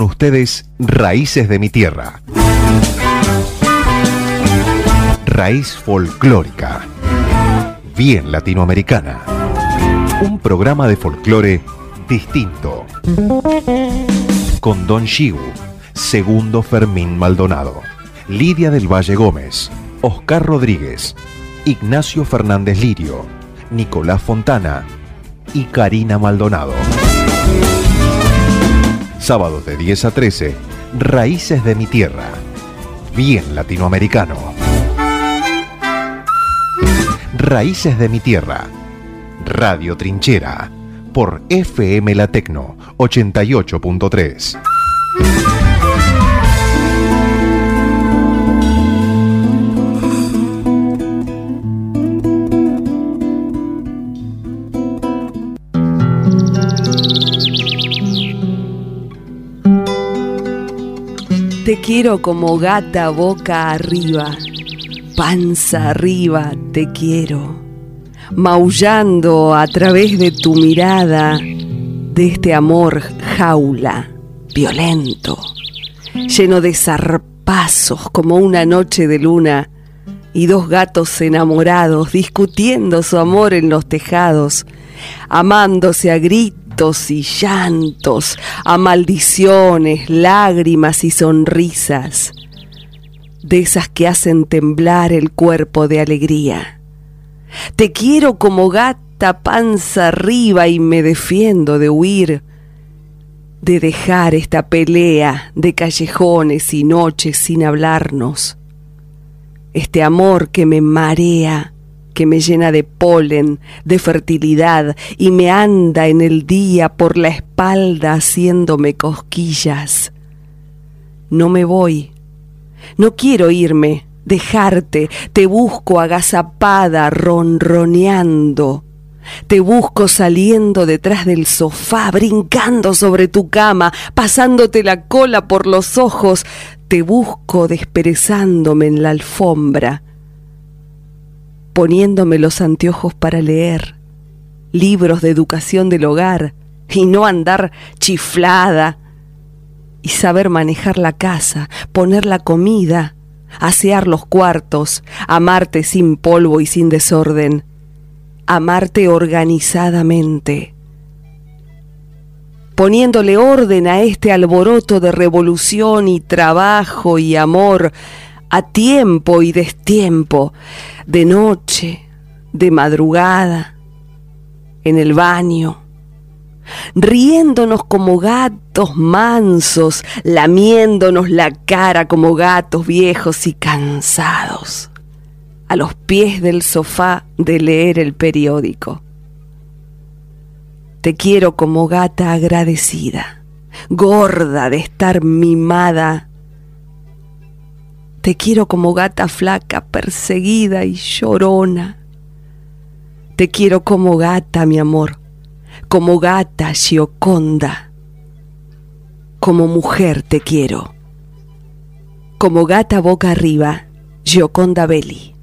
Con ustedes, Raíces de mi Tierra. Raíz folclórica. Bien latinoamericana. Un programa de folclore distinto. Con Don Shiu, Segundo Fermín Maldonado, Lidia del Valle Gómez, Oscar Rodríguez, Ignacio Fernández Lirio, Nicolás Fontana y Karina Maldonado. Sábados de 10 a 13, Raíces de mi Tierra. Bien latinoamericano. Raíces de mi Tierra. Radio Trinchera. Por FM La Tecno 88.3. Te quiero como gata boca arriba, panza arriba, te quiero, maullando a través de tu mirada, de este amor jaula, violento, lleno de zarpazos como una noche de luna, y dos gatos enamorados discutiendo su amor en los tejados, amándose a gritos y llantos, a maldiciones, lágrimas y sonrisas, de esas que hacen temblar el cuerpo de alegría. Te quiero como gata panza arriba y me defiendo de huir, de dejar esta pelea de callejones y noches sin hablarnos, este amor que me marea que me llena de polen, de fertilidad y me anda en el día por la espalda haciéndome cosquillas. No me voy, no quiero irme, dejarte, te busco agazapada, ronroneando. Te busco saliendo detrás del sofá, brincando sobre tu cama, pasándote la cola por los ojos. Te busco desperezándome en la alfombra poniéndome los anteojos para leer, libros de educación del hogar y no andar chiflada y saber manejar la casa, poner la comida, asear los cuartos, amarte sin polvo y sin desorden, amarte organizadamente, poniéndole orden a este alboroto de revolución y trabajo y amor, a tiempo y destiempo, de noche, de madrugada, en el baño, riéndonos como gatos mansos, lamiéndonos la cara como gatos viejos y cansados, a los pies del sofá de leer el periódico. Te quiero como gata agradecida, gorda de estar mimada te quiero como gata flaca, perseguida y llorona. Te quiero como gata, mi amor, como gata gioconda. Como mujer te quiero. Como gata boca arriba, Gioconda Belli.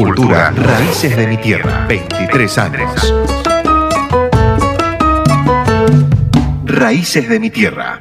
Cultura, raíces de mi tierra. 23 años. Raíces de mi tierra.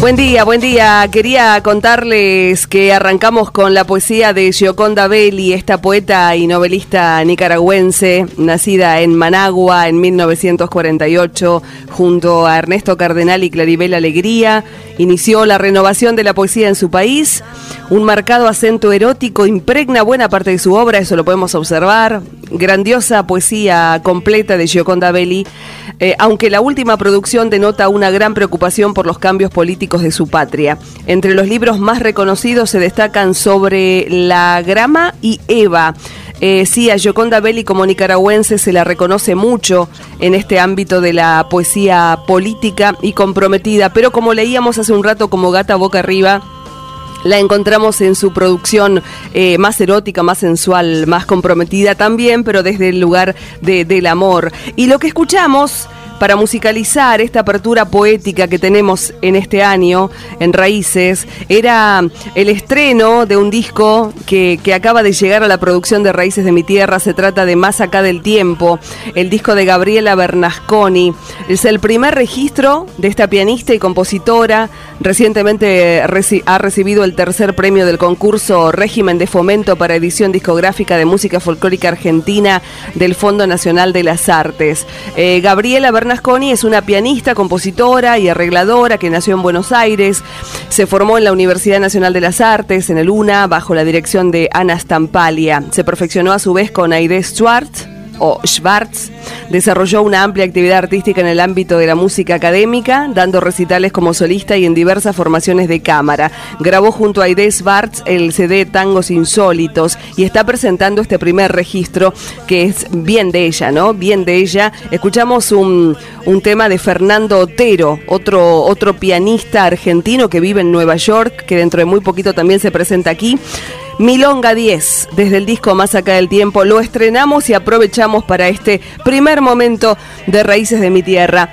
Buen día, buen día. Quería contarles que arrancamos con la poesía de Gioconda Belli, esta poeta y novelista nicaragüense, nacida en Managua en 1948, junto a Ernesto Cardenal y Claribel Alegría. Inició la renovación de la poesía en su país. Un marcado acento erótico impregna buena parte de su obra, eso lo podemos observar. Grandiosa poesía completa de Gioconda Belli, eh, aunque la última producción denota una gran preocupación por los cambios políticos de su patria. Entre los libros más reconocidos se destacan sobre la grama y Eva. Eh, sí, a Gioconda Belli como nicaragüense se la reconoce mucho en este ámbito de la poesía política y comprometida, pero como leíamos hace un rato como gata boca arriba, la encontramos en su producción eh, más erótica, más sensual, más comprometida también, pero desde el lugar del amor. Y lo que escuchamos para musicalizar esta apertura poética que tenemos en este año en Raíces era el estreno de un disco que, acaba de llegar a la producción de Raíces de mi Tierra. Se trata de Más acá del tiempo, el disco de Gabriela Bernasconi. Es el primer registro de esta pianista y compositora. Recientemente ha recibido el tercer premio del concurso Régimen de Fomento para Edición Discográfica de Música Folclórica Argentina del Fondo Nacional de las Artes. Eh, Gabriela Bernasconi Nasconi es una pianista, compositora y arregladora que nació en Buenos Aires. Se formó en la Universidad Nacional de las Artes, en el UNA, bajo la dirección de Ana Stampalia. Se perfeccionó a su vez con Aide Schwartz o Schwartz, desarrolló una amplia actividad artística en el ámbito de la música académica, dando recitales como solista y en diversas formaciones de cámara. Grabó junto a Aide Schwartz el CD Tangos Insólitos y está presentando este primer registro que es bien de ella, ¿no? Bien de ella. Escuchamos un, un tema de Fernando Otero, otro, otro pianista argentino que vive en Nueva York, que dentro de muy poquito también se presenta aquí. Milonga 10, desde el disco Más acá del tiempo, lo estrenamos y aprovechamos para este primer momento de Raíces de mi Tierra.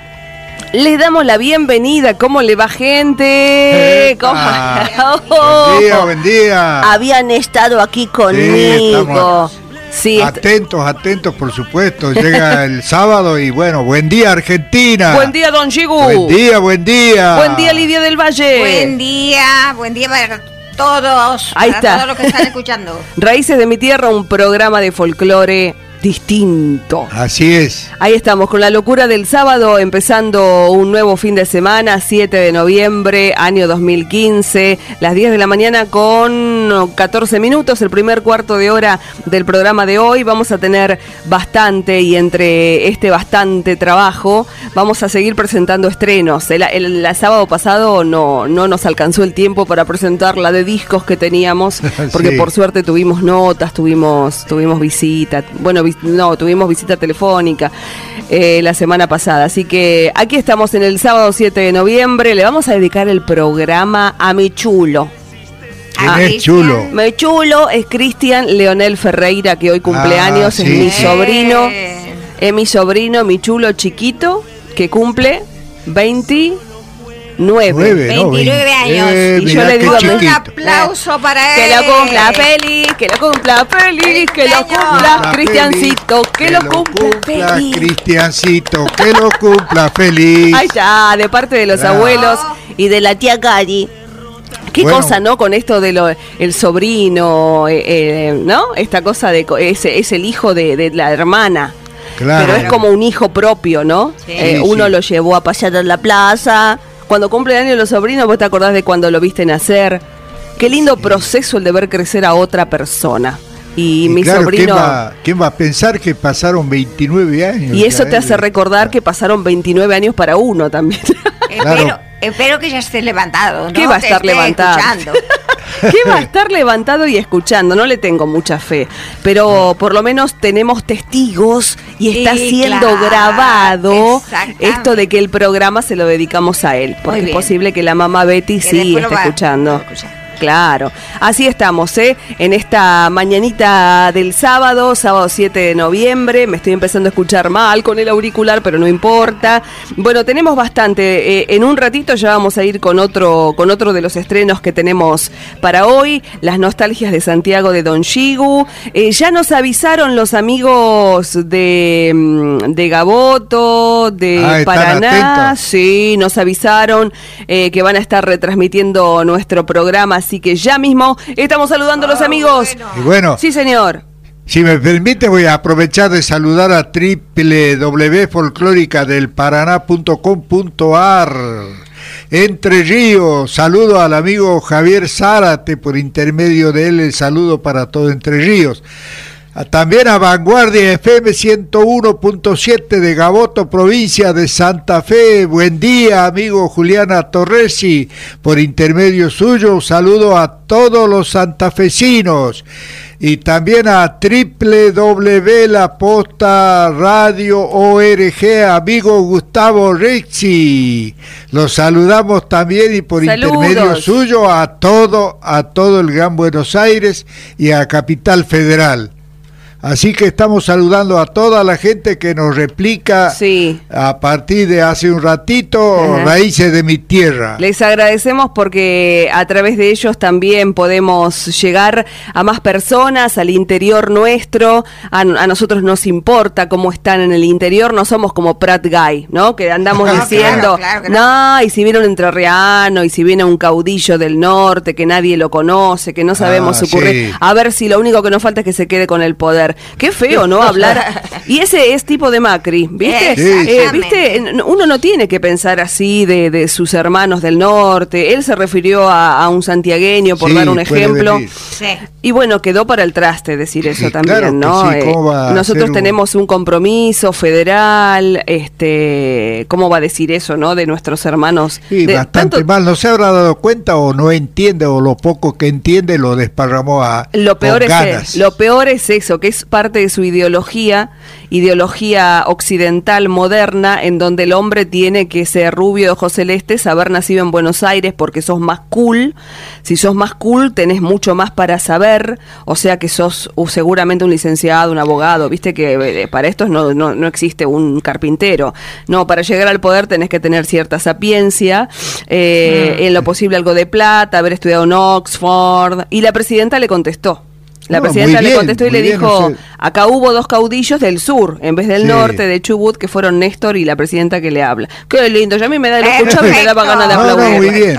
Les damos la bienvenida. ¿Cómo le va, gente? Buen día, buen día. Habían estado aquí conmigo. Sí, atentos, atentos, por supuesto. Llega el sábado y bueno, buen día Argentina. Buen día, Don Gigu. Buen día, buen día. Buen día, Lidia del Valle. Buen día, buen día para todos, Ahí está. todos los que están escuchando. Raíces de mi tierra, un programa de folclore distinto. Así es. Ahí estamos, con la locura del sábado, empezando un nuevo fin de semana, 7 de noviembre, año 2015, las 10 de la mañana con 14 minutos, el primer cuarto de hora del programa de hoy. Vamos a tener bastante y entre este bastante trabajo vamos a seguir presentando estrenos. El, sábado pasado no, no nos alcanzó el tiempo para presentar la de discos que teníamos, porque por suerte tuvimos notas, tuvimos, tuvimos visita. Bueno, no, tuvimos visita telefónica eh, la semana pasada. Así que aquí estamos en el sábado 7 de noviembre. Le vamos a dedicar el programa a mi chulo. ¿Quién es chulo? Mi chulo es Cristian Leonel Ferreira, que hoy cumpleaños, ah, es mi sobrino. Es mi sobrino, mi chulo chiquito, que cumple 20 29. 29 años. Eh, y yo le digo un aplauso para él. Que lo cumpla feliz, que lo cumpla feliz, que lo cumpla Cristiancito, que, lo cumpla feliz. Cristiancito, que lo cumpla feliz. Ahí está, de parte de los abuelos y de la tía Cari. Qué cosa, ¿no? Con esto de lo, el sobrino, eh, eh, ¿no? Esta cosa de es, es el hijo de, de la hermana. Claro. Pero es como un hijo propio, ¿no? Eh, uno lo llevó a pasear en la plaza, cuando cumple años los sobrinos, vos te acordás de cuando lo viste nacer. Qué lindo proceso el de ver crecer a otra persona. Y, mi sobrino. ¿quién va, a pensar que pasaron 29 años? Y eso te hace recordar que pasaron 29 años para uno también. Espero, espero que ya esté levantado. ¿no? ¿Qué va a estar levantado? ¿Qué va a estar levantado y escuchando? No le tengo mucha fe, pero por lo menos tenemos testigos y está siendo grabado esto de que el programa se lo dedicamos a él, porque es posible que la mamá Betty sí esté escuchando. Claro, así estamos, ¿eh? En esta mañanita del sábado, sábado 7 de noviembre, me estoy empezando a escuchar mal con el auricular, pero no importa. Bueno, tenemos bastante. Eh, en un ratito ya vamos a ir con otro, con otro de los estrenos que tenemos para hoy, las nostalgias de Santiago de Don Shigu. Eh, ya nos avisaron los amigos de, mm, de Gaboto, de Ah, Paraná. Sí, nos avisaron eh, que van a estar retransmitiendo nuestro programa, así que ya mismo estamos saludando a los amigos. Y bueno, Sí, señor. si me permite, voy a aprovechar de saludar a www.folclóricadelparaná.com.ar. Entre Ríos, saludo al amigo Javier Zárate, por intermedio de él el saludo para todo Entre Ríos. A- También a Vanguardia FM 101.7 de Gaboto, provincia de Santa Fe. Buen día, amigo Juliana Torresi. Por intermedio suyo, un saludo a todos los santafesinos. Y también a www La Posta Radio ORG, amigo Gustavo Rixi. Los saludamos también y por Saludos. intermedio suyo a todo, a todo el Gran Buenos Aires y a Capital Federal. Así que estamos saludando a toda la gente que nos replica Sí. a partir de hace un ratito Ajá. Raíces de mi tierra. Les agradecemos porque a través de ellos también podemos llegar a más personas, al interior nuestro. A, a nosotros nos importa cómo están en el interior, no somos como Pratt Guy, ¿no? Que andamos No, diciendo, claro, claro que no, y si viene un entrerriano, y si viene un caudillo del norte que nadie lo conoce, que no sabemos Ah, sí. A ver si lo único que nos falta es que se quede con el poder. Qué feo, ¿no? Hablar. Y ese es tipo de Macri, ¿viste? Eh, sí. ¿Viste? Uno no tiene que pensar así de, de sus hermanos del norte. Él se refirió a, a un santiagueño, por Sí, dar un ejemplo. Sí. Y bueno, quedó para el traste decir eso Sí, también, claro que ¿no? sí, ¿cómo va a nosotros un- tenemos un compromiso federal, este, ¿cómo va a decir eso, no? De nuestros hermanos. Sí, de- bastante tanto- mal. No se habrá dado cuenta o no entiende o lo poco que entiende lo desparramó a Lo peor, con es, ganas. lo peor es eso, que es parte de su ideología, ideología occidental moderna, en donde el hombre tiene que ser rubio de ojos celestes, haber nacido en Buenos Aires porque sos más cool. Si sos más cool, tenés mucho más para saber, o sea que sos uh, seguramente un licenciado, un abogado. Viste que eh, para estos no, no, no existe un carpintero. No, para llegar al poder tenés que tener cierta sapiencia, eh, en lo posible algo de plata, haber estudiado en Oxford. Y la presidenta le contestó. La No, presidenta le contestó y le bien, dijo, no sé. acá hubo dos caudillos del sur, en vez del Sí. norte, de Chubut, que fueron Néstor y la presidenta que le habla. Qué lindo, ya a mí me da, lo escuchaba y me daba ganas de No, no, aplaudir. muy bien.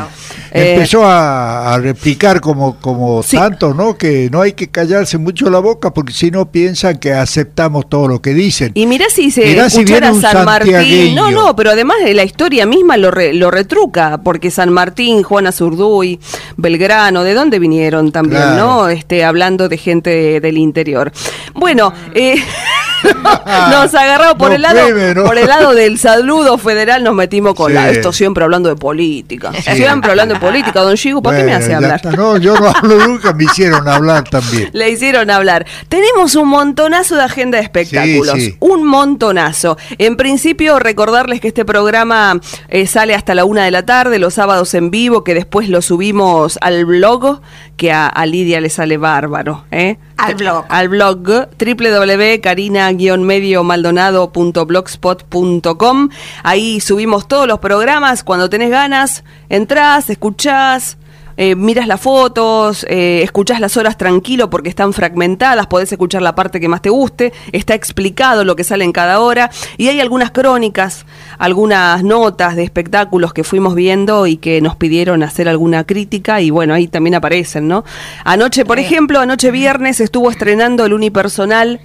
Eh, Empezó a, a replicar como, como Sí. tanto, ¿no? Que no hay que callarse mucho la boca porque si no piensan que aceptamos todo lo que dicen. Y mirá si se Mirá si escuchara viene un San Martín. No, no, pero además de la historia misma lo, re- lo retruca, porque San Martín, Juana Zurduy, Belgrano, ¿de dónde vinieron también, Claro. no? Este, hablando de gente del interior. Bueno, eh, nos agarramos por No el lado, por el lado del saludo federal, nos metimos con Sí. la, esto siempre hablando de política. Siempre hablando de política, don Chico, ¿para qué me hace hablar? está. No, yo no hablo nunca, me hicieron hablar también. Le hicieron hablar. Tenemos un montonazo de agenda de espectáculos. Sí. Un montonazo. En principio, recordarles que este programa eh, sale hasta la una de la tarde, los sábados en vivo, que después lo subimos al blog, que a, a Lidia le sale bárbaro. ¿eh? Al blog. Al blog www.carina-medio-maldonado.blogspot.com. Ahí subimos todos los programas. Cuando tenés ganas, entrás, escuchás. Eh, miras las fotos, eh, escuchás las horas tranquilo porque están fragmentadas, podés escuchar la parte que más te guste, está explicado lo que sale en cada hora y hay algunas crónicas, algunas notas de espectáculos que fuimos viendo y que nos pidieron hacer alguna crítica y bueno, ahí también aparecen, ¿no? Anoche, por ejemplo, anoche viernes estuvo estrenando el unipersonal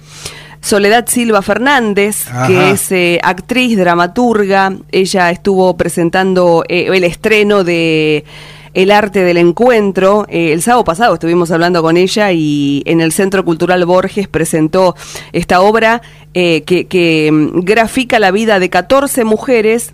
Soledad Silva Fernández, Ajá. que es eh, actriz, dramaturga. Ella estuvo presentando eh, el estreno de El arte del encuentro. Eh, el sábado pasado estuvimos hablando con ella y en el Centro Cultural Borges presentó esta obra eh, que, que, mm, grafica la vida de 14 mujeres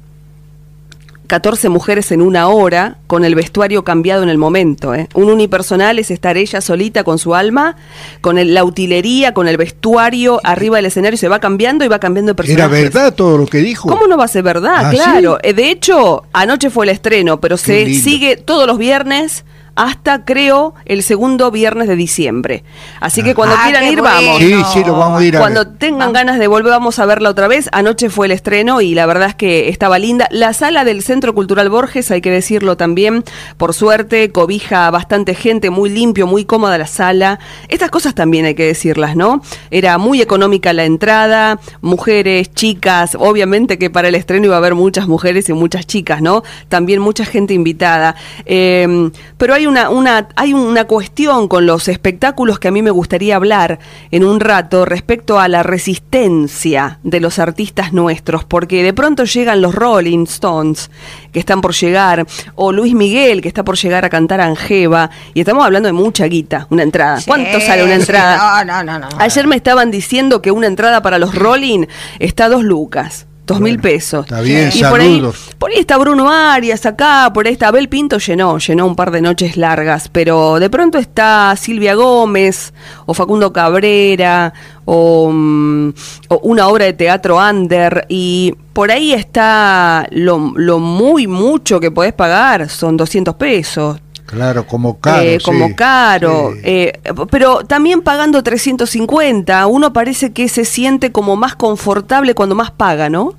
14 mujeres en una hora, con el vestuario cambiado en el momento. ¿eh? Un unipersonal es estar ella solita con su alma, con el- la utilería, con el vestuario arriba del escenario, se va cambiando y va cambiando de personaje. ¿Era verdad todo lo que dijo? ¿Cómo no va a ser verdad? ¿Ah, claro. sí? Eh, De hecho, anoche fue el estreno, pero se sigue todos los viernes hasta creo el segundo viernes de diciembre. Así que cuando Ah, quieran ir, vamos. Sí, sí, lo vamos a ir a Cuando ver. tengan ganas de volver, vamos a verla otra vez. Anoche fue el estreno y la verdad es que estaba linda. La sala del Centro Cultural Borges, hay que decirlo también, por suerte, cobija a bastante gente, muy limpio, muy cómoda la sala. Estas cosas también hay que decirlas, ¿no? Era muy económica la entrada, mujeres, chicas, obviamente que para el estreno iba a haber muchas mujeres y muchas chicas, ¿no? También mucha gente invitada. Eh, pero hay una, una, hay una cuestión con los espectáculos que a mí me gustaría hablar en un rato respecto a la resistencia de los artistas nuestros, porque de pronto llegan los Rolling Stones, que están por llegar, o Luis Miguel, que está por llegar a cantar Angeva, y estamos hablando de mucha guita, una entrada. Sí, ¿Cuánto sale una sí, entrada? No, no, no, no. Ayer me estaban diciendo que una entrada para los Rolling está a dos lucas. Dos mil pesos. está bien, y por ahí, saludos. por ahí está Bruno Arias acá, por ahí está Abel Pinto llenó, llenó un par de noches largas, pero de pronto está Silvia Gómez, o Facundo Cabrera, o, mm, o una obra de teatro under, y por ahí está lo, lo muy mucho que podés pagar, son 200 pesos, Claro, como caro. eh, como sí, caro, sí. eh, pero también pagando 350, uno parece que se siente como más confortable cuando más paga, ¿no?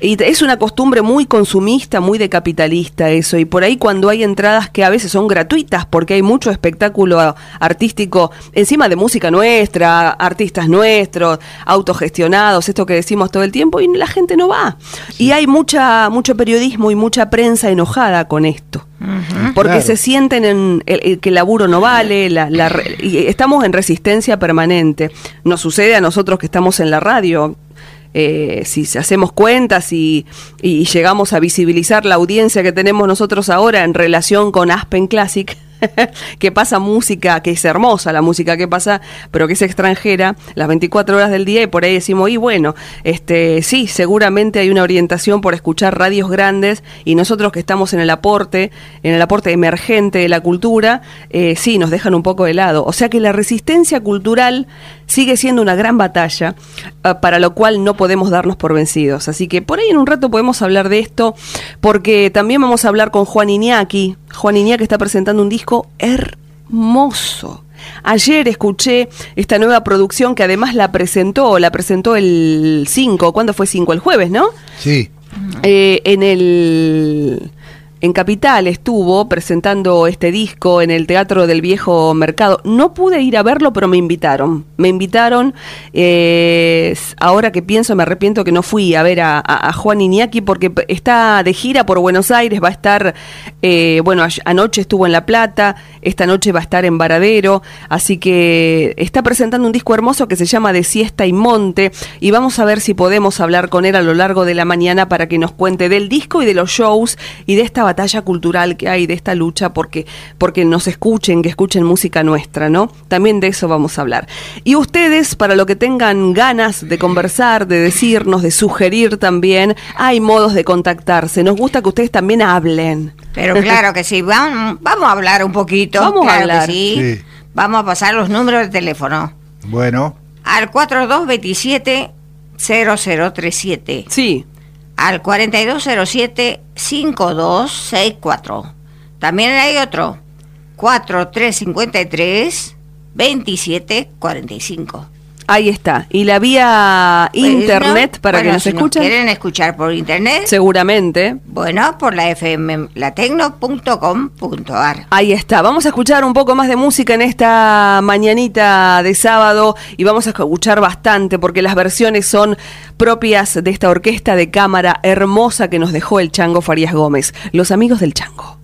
Y es una costumbre muy consumista, muy de capitalista eso, y por ahí cuando hay entradas que a veces son gratuitas, porque hay mucho espectáculo artístico encima de música nuestra, artistas nuestros, autogestionados, esto que decimos todo el tiempo, y la gente no va. Y hay mucha, mucho periodismo y mucha prensa enojada con esto porque Claro. se sienten en el- el que el laburo no vale, la, la y estamos en resistencia permanente. Nos sucede a nosotros que estamos en la radio. eh, si se- hacemos cuentas y, y llegamos a visibilizar la audiencia que tenemos nosotros ahora en relación con Aspen Classic, que pasa música, que es hermosa la música que pasa, pero que es extranjera, las 24 horas del día, y por ahí decimos, y bueno, este sí, seguramente hay una orientación por escuchar radios grandes, y nosotros que estamos en el aporte, en el aporte emergente de la cultura, eh, sí, nos dejan un poco de lado. O sea que la resistencia cultural sigue siendo una gran batalla, ah, para lo cual no podemos darnos por vencidos. Así que por ahí en un rato podemos hablar de esto, porque también vamos a hablar con Juan Iñaki. Juan Iñaki está presentando un disco hermoso. Ayer escuché esta nueva producción que además la presentó, la presentó el 5, ¿cuándo fue 5? El jueves, ¿no? Sí, Eh, en el en Capital estuvo presentando este disco en el Teatro del Viejo Mercado. No pude ir a verlo, pero me invitaron. Me invitaron. eh, ahora que pienso, me arrepiento que no fui a ver a, Juan Iñaki porque está de gira por Buenos Aires. Va a estar, eh, bueno, anoche estuvo en La Plata, esta noche va a estar en Varadero. Así que está presentando un disco hermoso que se llama De Siesta y Monte. Y vamos a ver si podemos hablar con él a lo largo de la mañana para que nos cuente del disco y de los shows y de esta batalla cultural que hay, de esta lucha porque, porque nos escuchen, que escuchen música nuestra, ¿no? También de eso vamos a hablar. Y ustedes, para lo que tengan ganas de conversar, de decirnos, de sugerir también, hay modos de contactarse. Nos gusta que ustedes también hablen. Pero claro que sí, vamos, vamos a hablar un poquito. Vamos a claro que hablar. sí. Sí. Vamos a pasar los números de teléfono. bueno, Al 4227 0037. Sí, Al 4207-5264. También hay otro. 4353-2745. Ahí está. Y la vía internet para que nos si escuchen. quieren escuchar por internet, Seguramente. bueno, por la fm latecno.com.ar. Ahí está, vamos a escuchar un poco más de música en esta mañanita de sábado y vamos a escuchar bastante porque las versiones son propias de esta orquesta de cámara hermosa que nos dejó el Chango Farías Gómez, los amigos del Chango.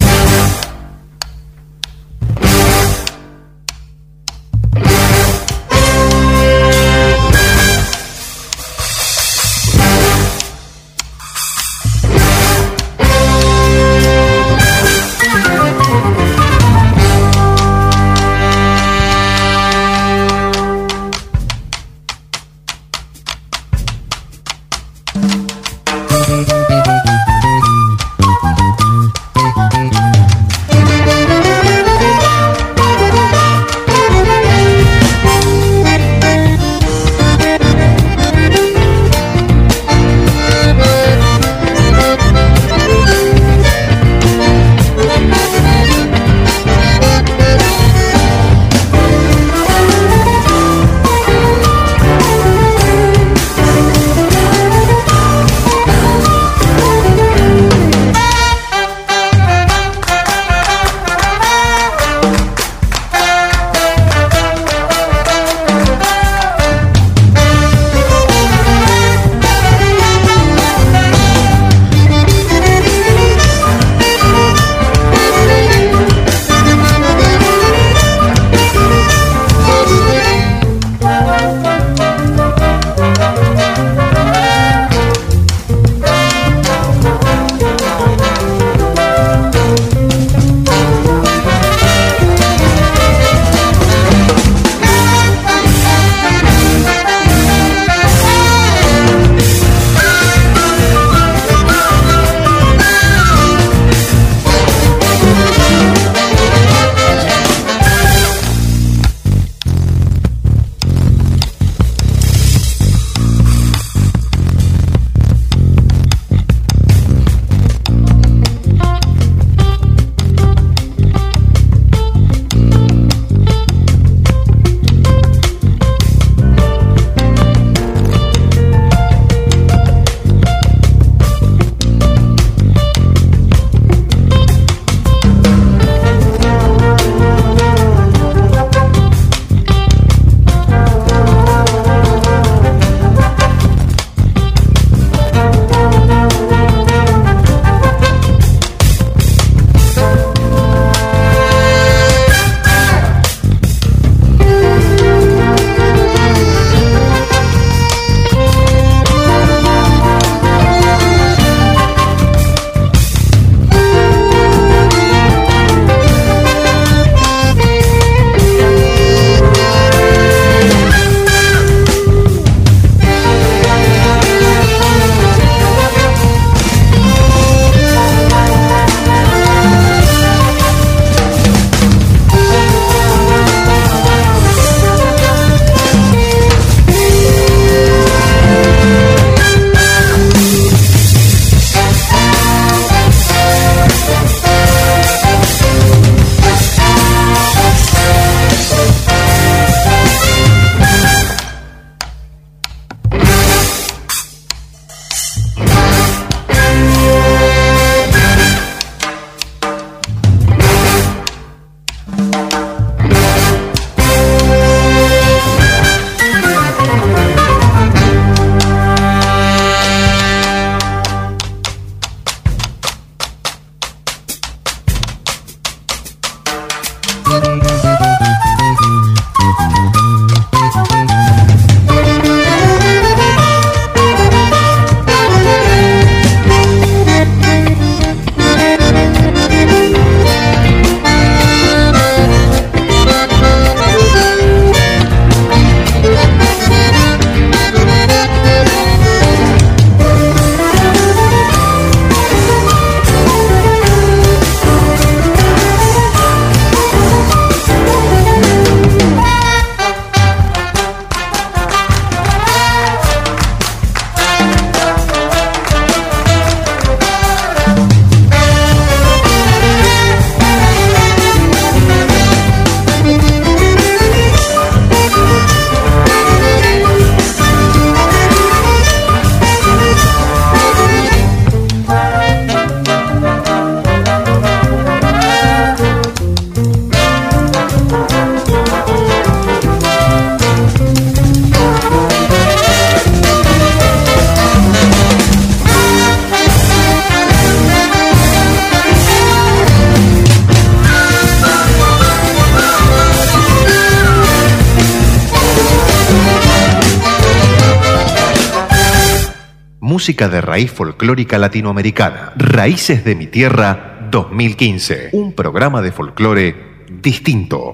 Música de raíz folclórica latinoamericana. Raíces de mi tierra 2015. Un programa de folclore distinto.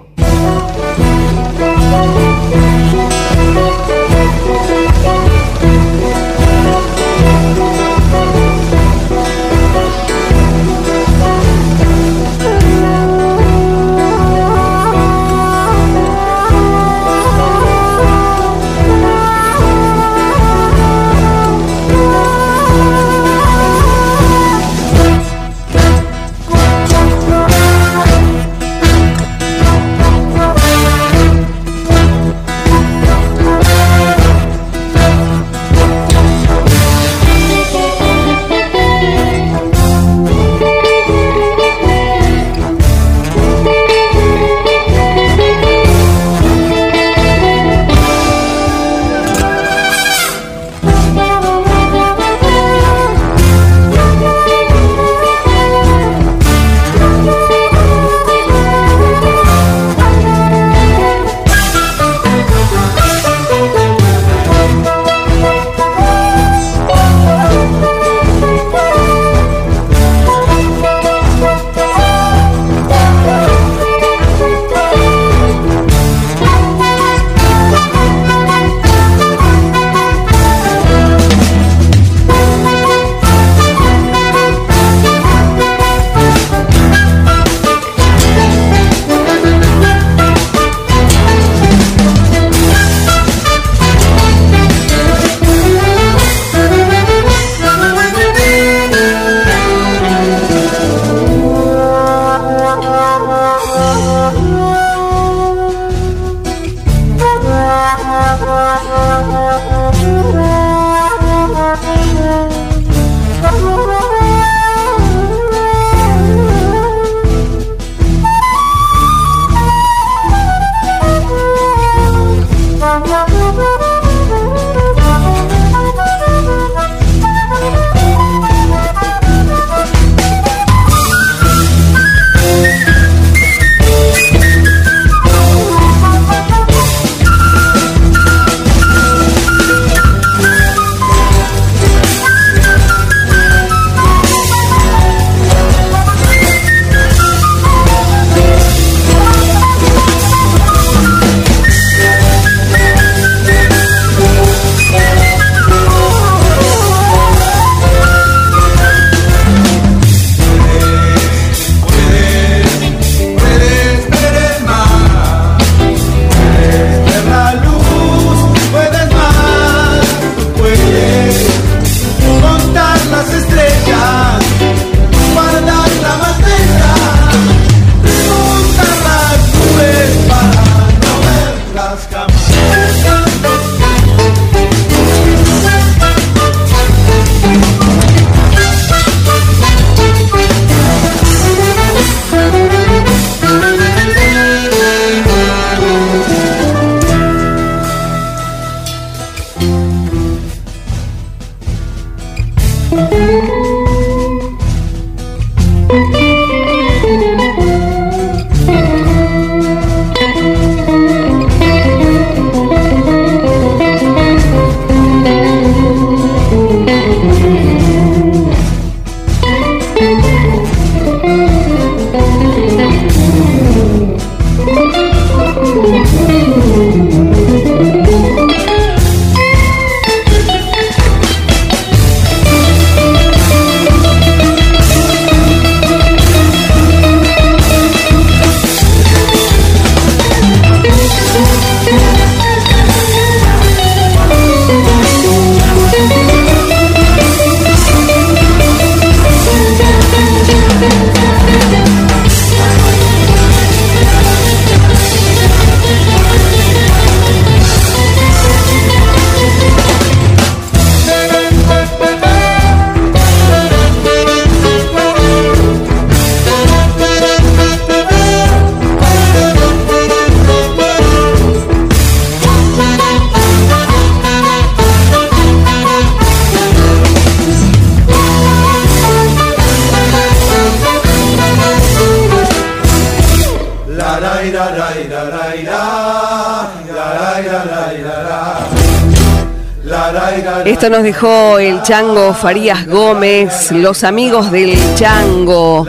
Nos dejó el Chango Farías Gómez, los amigos del Chango.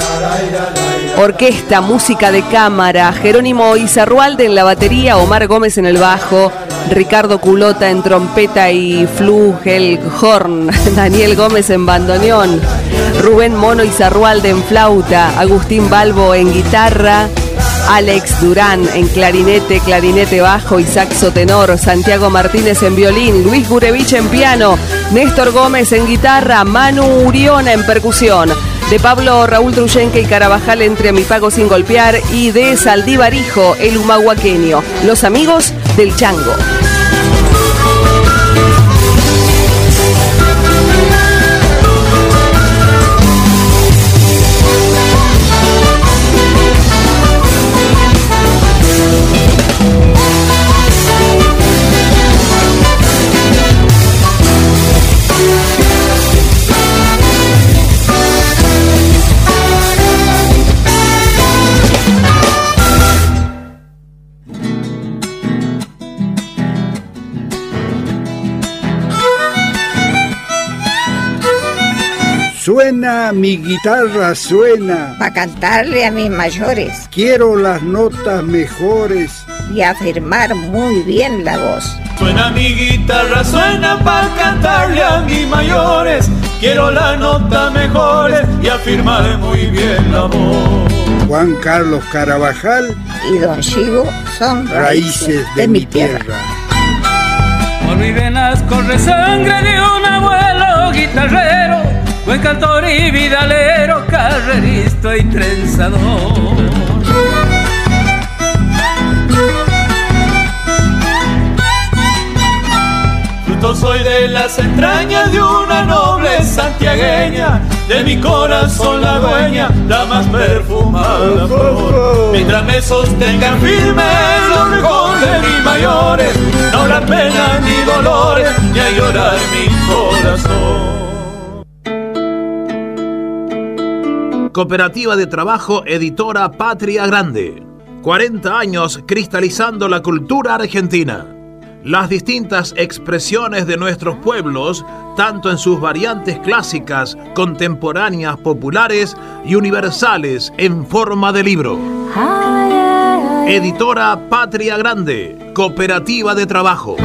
Orquesta, música de cámara, Jerónimo Izarrualde en la batería, Omar Gómez en el bajo, Ricardo Culota en trompeta y horn, Daniel Gómez en bandoneón, Rubén Mono Izarrualde en flauta, Agustín Balbo en guitarra, Alex Durán en clarinete, clarinete bajo y saxo tenor, Santiago Martínez en violín, Luis Gurevich en piano, Néstor Gómez en guitarra, Manu Uriona en percusión. De Pablo Raúl Truyenque y Carabajal entre Mi Pago Sin Golpear y de Saldívar el humahuaqueño, los amigos del Chango. Suena, mi guitarra suena. Para cantarle a mis mayores. Quiero las notas mejores. Y afirmar muy bien la voz. Suena mi guitarra, suena para cantarle a mis mayores. Quiero las notas mejores y afirmar muy bien la voz. Juan Carlos Carabajal y Don Chigo son raíces, de, mi tierra. Por mi venas corre sangre de un abuelo guitarrero buen cantor y vidalero, carrerista y trenzador. Fruto soy de las entrañas de una noble santiagueña, de mi corazón la dueña, la más perfumada. Mientras me sostengan firme los de mis mayores, no habrá pena ni dolores, ni a llorar mi corazón. Cooperativa de Trabajo Editora Patria Grande. 40 años cristalizando la cultura argentina. Las distintas expresiones de nuestros pueblos, tanto en sus variantes clásicas, contemporáneas, populares y universales en forma de libro. Editora Patria Grande, Cooperativa de Trabajo.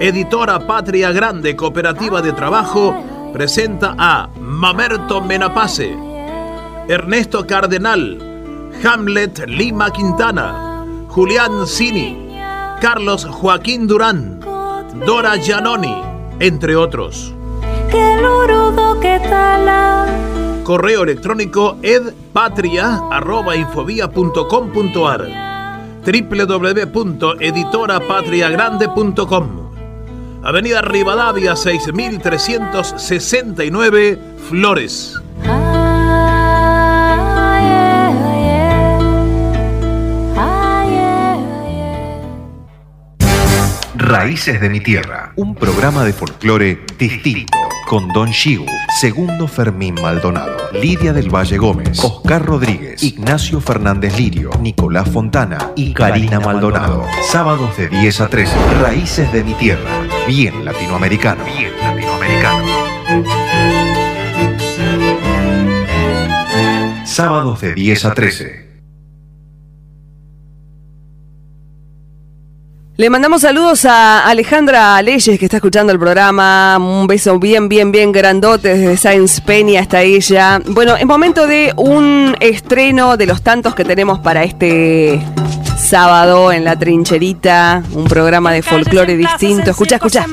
Editora Patria Grande, Cooperativa de Trabajo, presenta a Mamerto Menapace, Ernesto Cardenal, Hamlet Lima Quintana, Julián Cini, Carlos Joaquín Durán, Dora Giannoni, entre otros. Correo electrónico edpatria.infobia.com.ar www.editorapatriagrande.com Avenida Rivadavia 6369, Flores. Raíces de mi Tierra, un programa de folclore distinto con Don Shigu, Segundo Fermín Maldonado, Lidia del Valle Gómez, Oscar Rodríguez, Ignacio Fernández Lirio, Nicolás Fontana y Karina Maldonado. Sábados de 10 a 13, Raíces de mi Tierra, bien latinoamericano, bien latinoamericano. Sábados de 10 a 13. Le mandamos saludos a Alejandra Leyes que está escuchando el programa. Un beso bien, bien, bien grandote desde Science Peña hasta ella. Bueno, es momento de un estreno de los tantos que tenemos para este sábado en la trincherita. Un programa de folclore distinto. Escucha, escucha.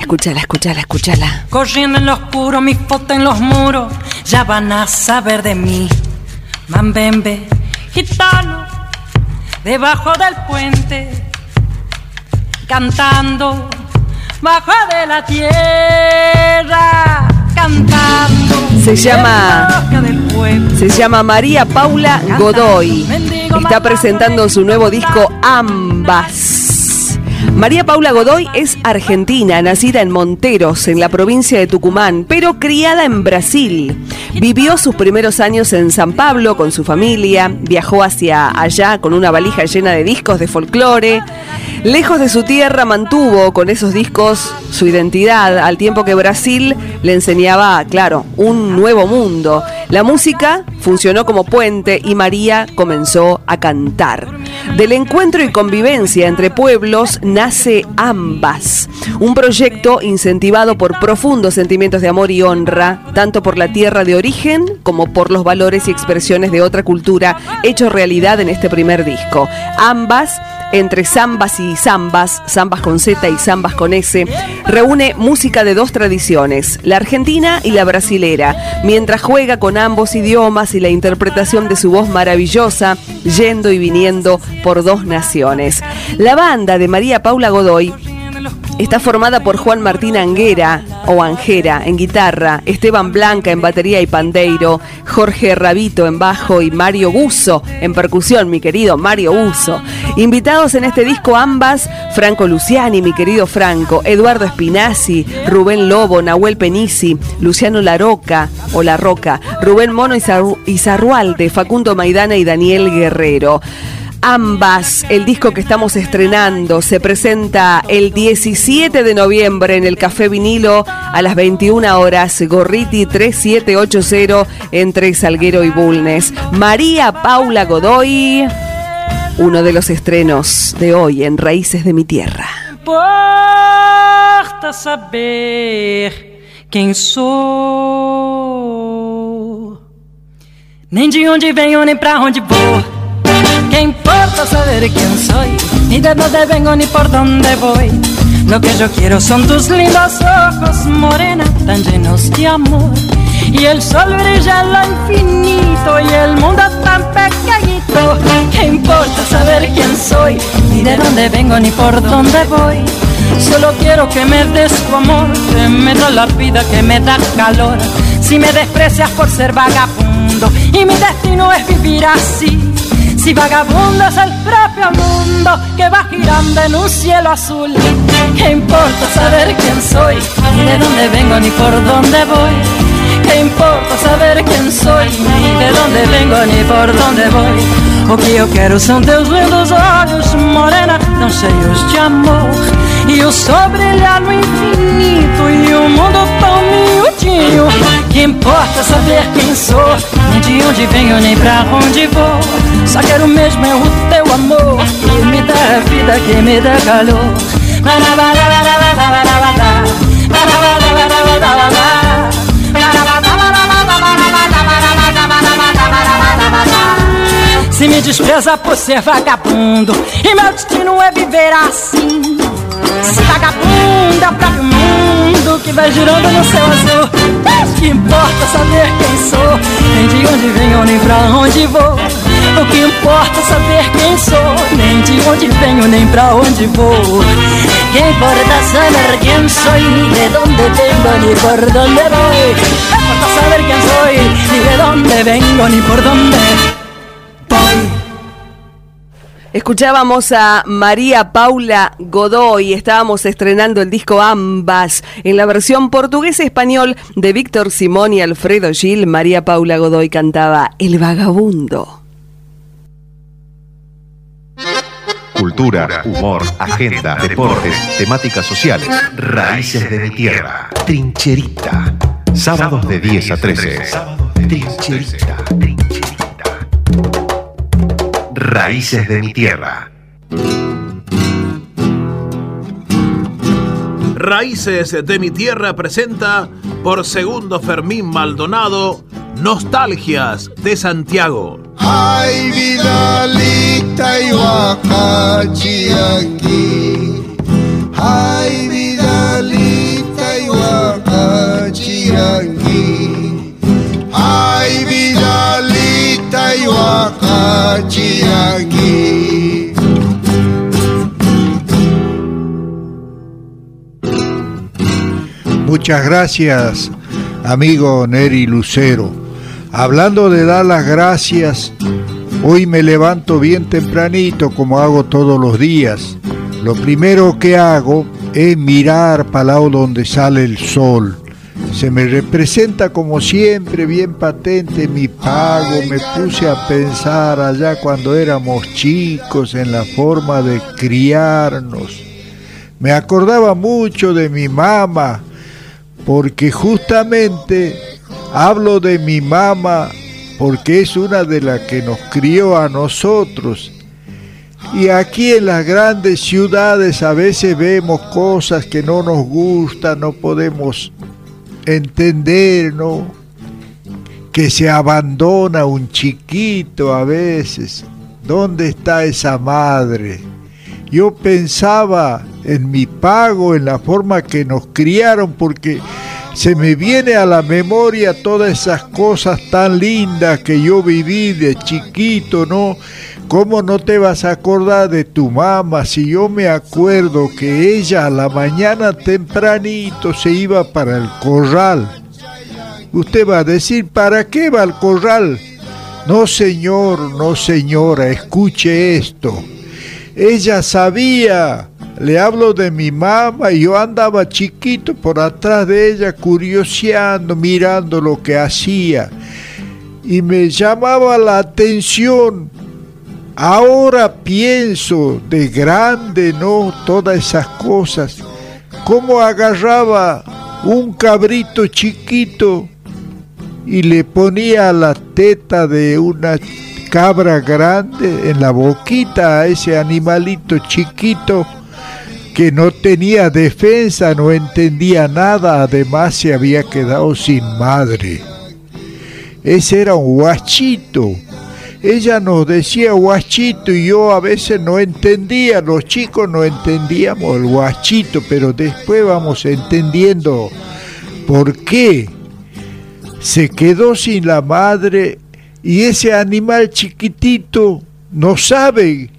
Escúchala, escúchala, escúchala. Corriendo en lo oscuro, mi foto en los muros. Ya van a saber de mí. Mambembe, gitano debajo del puente, cantando bajo de la tierra, cantando. Se llama, se llama María Paula Godoy. Está presentando su nuevo disco Ambas. María Paula Godoy es argentina, nacida en Monteros, en la provincia de Tucumán, pero criada en Brasil. Vivió sus primeros años en San Pablo con su familia, viajó hacia allá con una valija llena de discos de folclore. Lejos de su tierra mantuvo con esos discos su identidad, al tiempo que Brasil le enseñaba, claro, un nuevo mundo. La música funcionó como puente y María comenzó a cantar. Del encuentro y convivencia entre pueblos nace Ambas, un proyecto incentivado por profundos sentimientos de amor y honra, tanto por la tierra de origen como por los valores y expresiones de otra cultura, hecho realidad en este primer disco. Ambas entre zambas y zambas, zambas con Z y zambas con S, reúne música de dos tradiciones, la argentina y la brasilera, mientras juega con ambos idiomas y la interpretación de su voz maravillosa, yendo y viniendo por dos naciones. La banda de María Paula Godoy Está formada por Juan Martín Anguera o Angera en guitarra, Esteban Blanca en batería y pandeiro, Jorge Rabito en bajo y Mario Uso en percusión, mi querido Mario Uso. Invitados en este disco ambas, Franco Luciani, mi querido Franco, Eduardo Espinazzi, Rubén Lobo, Nahuel Penisi, Luciano Laroca o La Roca, Rubén Mono y Zarrualde, Facundo Maidana y Daniel Guerrero. Ambas, el disco que estamos estrenando, se presenta el 17 de noviembre en el Café Vinilo a las 21 horas, Gorriti 3780 entre Salguero y Bulnes. María Paula Godoy, uno de los estrenos de hoy en Raíces de mi Tierra. Importa saber quién soy, nem de onde venho, nem pra onde vou. ¿Qué importa saber quién soy? Ni de dónde vengo ni por dónde voy. Lo que yo quiero son tus lindos ojos, morena, tan llenos de amor. Y el sol brilla en lo infinito y el mundo tan pequeñito. ¿Qué importa saber quién soy? Ni de dónde vengo ni por dónde voy. Solo quiero que me des tu amor, que me da la vida, que me da calor. Si me desprecias por ser vagabundo y mi destino es vivir así si vagabundo es el propio mundo que va girando en un cielo azul, ¿qué importa saber quién soy? Ni de dónde vengo ni por dónde voy. ¿Qué importa saber quién soy? Ni de dónde vengo ni por dónde voy. O que eu quero são teus lindos olhos, morena, tão cheios de amor. E o sol brilhar no infinito e o mundo tão miudinho. Que importa saber quem sou, nem de onde venho, nem pra onde vou. Só quero mesmo é o teu amor Que me dá vida, que me dá calor Se me despreza por ser vagabundo E meu destino é viver assim Se vagabundo é o próprio mundo Que vai girando no céu azul Que importa saber quem sou Nem de onde venho, nem pra onde vou o que importa é saber quem sou, nem de onde venho, nem pra onde vou. Que importa saber soy, ni de dónde vengo, ni por dónde voy. Que importa saber soy, ni de dónde vengo, ni por voy. Escuchábamos a María Paula Godoy, estábamos estrenando el disco Ambas en la versión portugués-español de Víctor Simón y Alfredo Gil. María Paula Godoy cantaba El Vagabundo. Cultura, humor, agenda, deportes, temáticas sociales. Raíces de mi tierra. Trincherita. Sábados de 10 a 13. Trincherita. Raíces de mi tierra. Raíces de mi tierra presenta por segundo Fermín Maldonado Nostalgias de Santiago. Ay, Vidalita y aquí. Ay, Vidalita y aquí. Ay, Muchas gracias, amigo Neri Lucero. Hablando de dar las gracias, hoy me levanto bien tempranito como hago todos los días. Lo primero que hago es mirar para lado donde sale el sol. Se me representa como siempre, bien patente mi pago. Me puse a pensar allá cuando éramos chicos en la forma de criarnos. Me acordaba mucho de mi mamá, porque justamente hablo de mi mamá porque es una de las que nos crió a nosotros. Y aquí en las grandes ciudades a veces vemos cosas que no nos gustan, no podemos entender. Que se abandona un chiquito a veces. ¿Dónde está esa madre? Yo pensaba en mi pago, en la forma que nos criaron, porque se me viene a la memoria todas esas cosas tan lindas que yo viví de chiquito, ¿no? ¿Cómo no te vas a acordar de tu mamá si yo me acuerdo que ella a la mañana tempranito se iba para el corral? Usted va a decir, ¿para qué va al corral? No, señor, no, señora, escuche esto. Ella sabía le hablo de mi mamá y yo andaba chiquito por atrás de ella curioseando, mirando lo que hacía. Y me llamaba la atención. Ahora pienso de grande, ¿no? Todas esas cosas. Cómo agarraba un cabrito chiquito y le ponía la teta de una cabra grande en la boquita a ese animalito chiquito que no tenía defensa, no entendía nada, además se había quedado sin madre. Ese era un guachito. Ella nos decía guachito y yo a veces no entendía, los chicos no entendíamos el guachito, pero después vamos entendiendo por qué se quedó sin la madre y ese animal chiquitito no sabe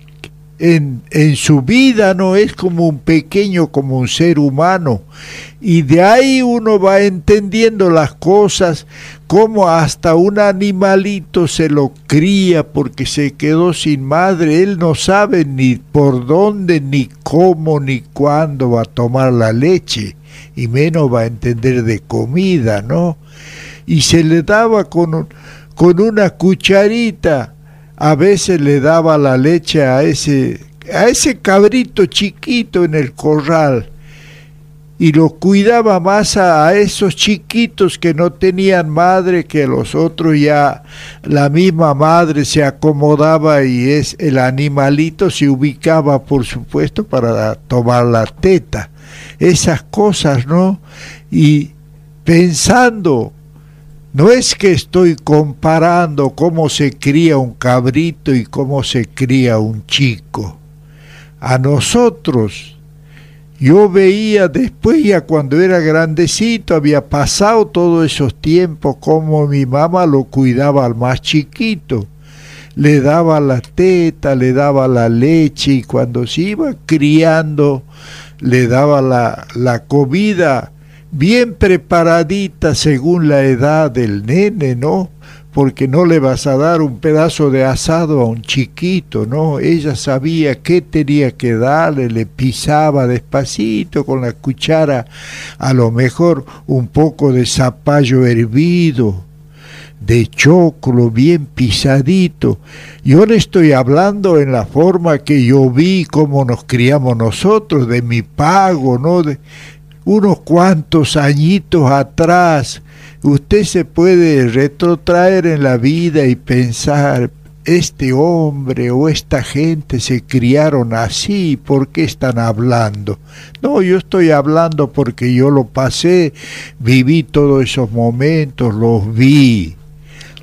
en, su vida no es como un pequeño, como un ser humano. Y de ahí uno va entendiendo las cosas, como hasta un animalito se lo cría porque se quedó sin madre. Él no sabe ni por dónde, ni cómo, ni cuándo va a tomar la leche. Y menos va a entender de comida, ¿no? Y se le daba con, con una cucharita a veces le daba la leche a ese, a ese cabrito chiquito en el corral y lo cuidaba más a, esos chiquitos que no tenían madre que los otros ya la misma madre se acomodaba y es el animalito se ubicaba por supuesto para tomar la teta. Esas cosas no y pensando no es que estoy comparando cómo se cría un cabrito y cómo se cría un chico. A nosotros, yo veía después ya cuando era grandecito, había pasado todos esos tiempos, como mi mamá lo cuidaba al más chiquito. Le daba la teta, le daba la leche y cuando se iba criando, le daba la, la comida bien preparadita según la edad del nene, ¿no? Porque no le vas a dar un pedazo de asado a un chiquito, ¿no? Ella sabía qué tenía que darle, le pisaba despacito con la cuchara, a lo mejor un poco de zapallo hervido, de choclo bien pisadito. Yo le estoy hablando en la forma que yo vi cómo nos criamos nosotros, de mi pago, ¿no? De, unos cuantos añitos atrás, usted se puede retrotraer en la vida y pensar, este hombre o esta gente se criaron así, ¿por qué están hablando? No, yo estoy hablando porque yo lo pasé, viví todos esos momentos, los vi,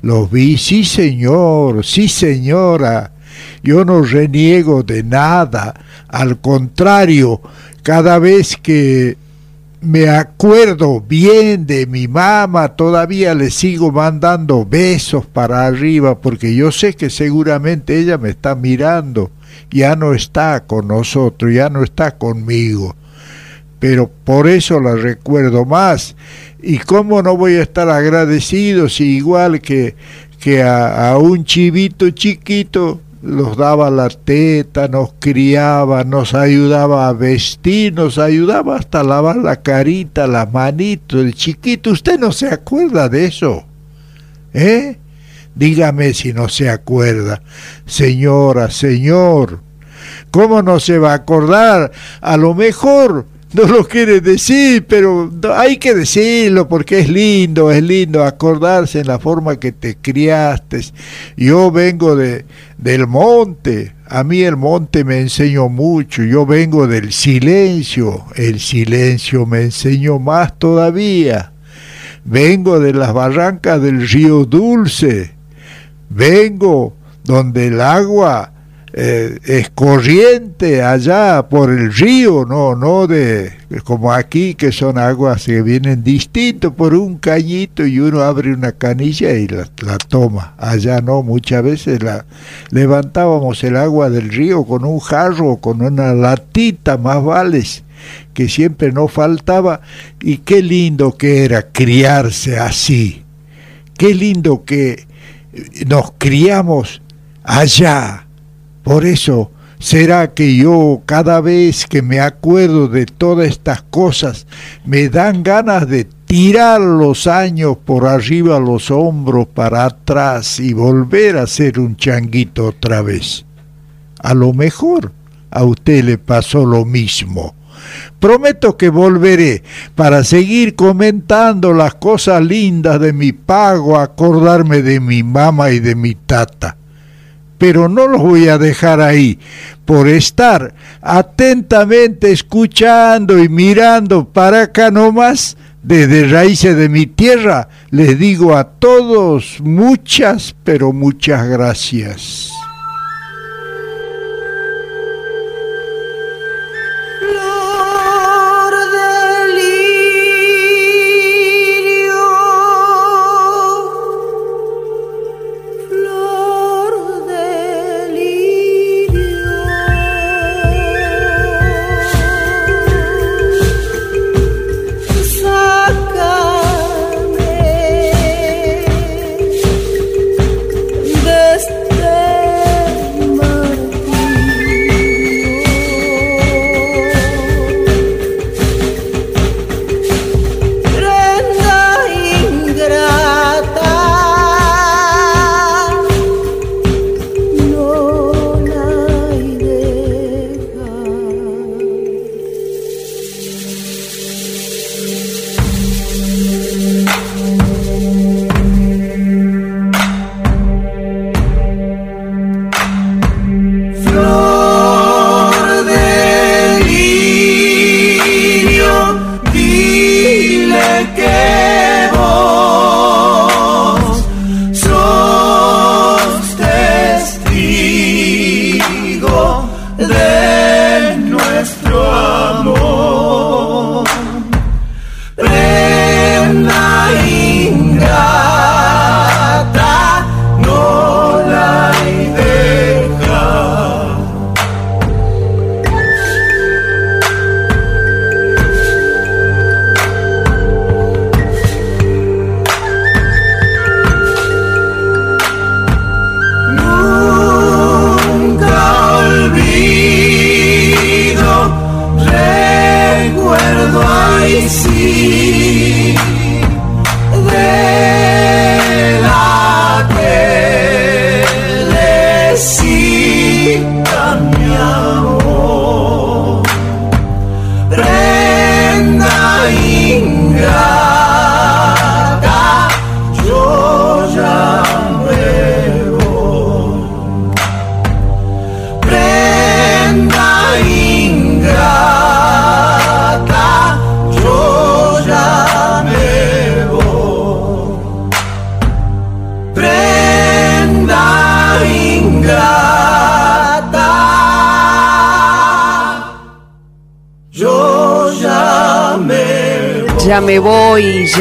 los vi, sí señor, sí señora, yo no reniego de nada, al contrario, cada vez que me acuerdo bien de mi mamá, todavía le sigo mandando besos para arriba porque yo sé que seguramente ella me está mirando, ya no está con nosotros, ya no está conmigo, pero por eso la recuerdo más. ¿Y cómo no voy a estar agradecido si igual que, que a, a un chivito chiquito los daba la teta, nos criaba, nos ayudaba a vestir, nos ayudaba hasta a lavar la carita, las manitos, el chiquito. ¿Usted no se acuerda de eso? ¿Eh? Dígame si no se acuerda. Señora, señor, ¿cómo no se va a acordar? A lo mejor no lo quiere decir, pero hay que decirlo porque es lindo, es lindo acordarse en la forma que te criaste. Yo vengo de, del monte, a mí el monte me enseñó mucho, yo vengo del silencio, el silencio me enseñó más todavía. Vengo de las barrancas del río Dulce, vengo donde el agua eh, es corriente allá por el río, no, no de como aquí que son aguas que vienen distintos por un cañito y uno abre una canilla y la, toma. Allá no, muchas veces la levantábamos el agua del río con un jarro, con una latita más vales que siempre nos faltaba y qué lindo que era criarse así. Qué lindo que nos criamos allá por eso será que yo cada vez que me acuerdo de todas estas cosas me dan ganas de tirar los años por arriba los hombros para atrás y volver a ser un changuito otra vez. A lo mejor a usted le pasó lo mismo. Prometo que volveré para seguir comentando las cosas lindas de mi pago, acordarme de mi mamá y de mi tata pero no los voy a dejar ahí por estar atentamente escuchando y mirando para acá nomás desde raíces de mi tierra, les digo a todos muchas, pero muchas gracias.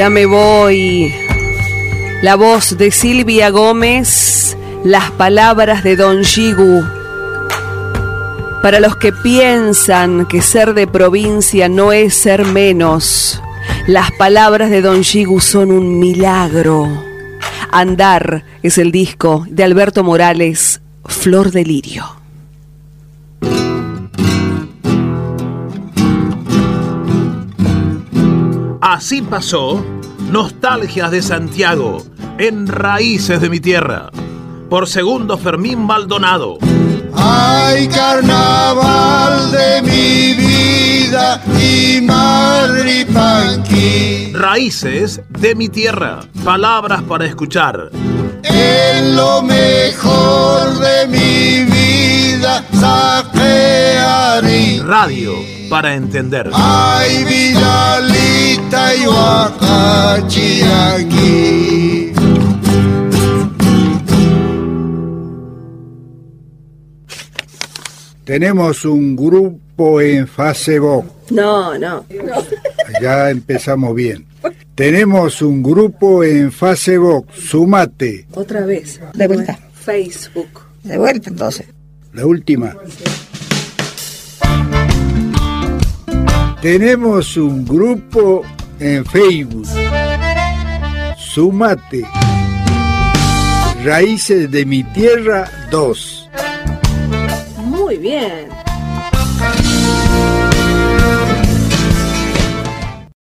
Ya me voy. La voz de Silvia Gómez, las palabras de Don Shigu. Para los que piensan que ser de provincia no es ser menos, las palabras de Don Shigu son un milagro. Andar es el disco de Alberto Morales Flor de Lirio. Así pasó Nostalgias de Santiago en Raíces de mi Tierra por segundo Fermín Maldonado. Ay, carnaval de mi vida y. Raíces de mi tierra, palabras para escuchar. En lo mejor de mi vida, saquearé. Radio para entender. Ay, Vidalita y aquí. Tenemos un grupo en Facebook. No, no, Ya empezamos bien. Tenemos un grupo en Facebook. Sumate. Otra vez. De vuelta. Facebook. De vuelta entonces. La última. Tenemos un grupo en Facebook. Sumate. Raíces de mi tierra 2. Muy bien.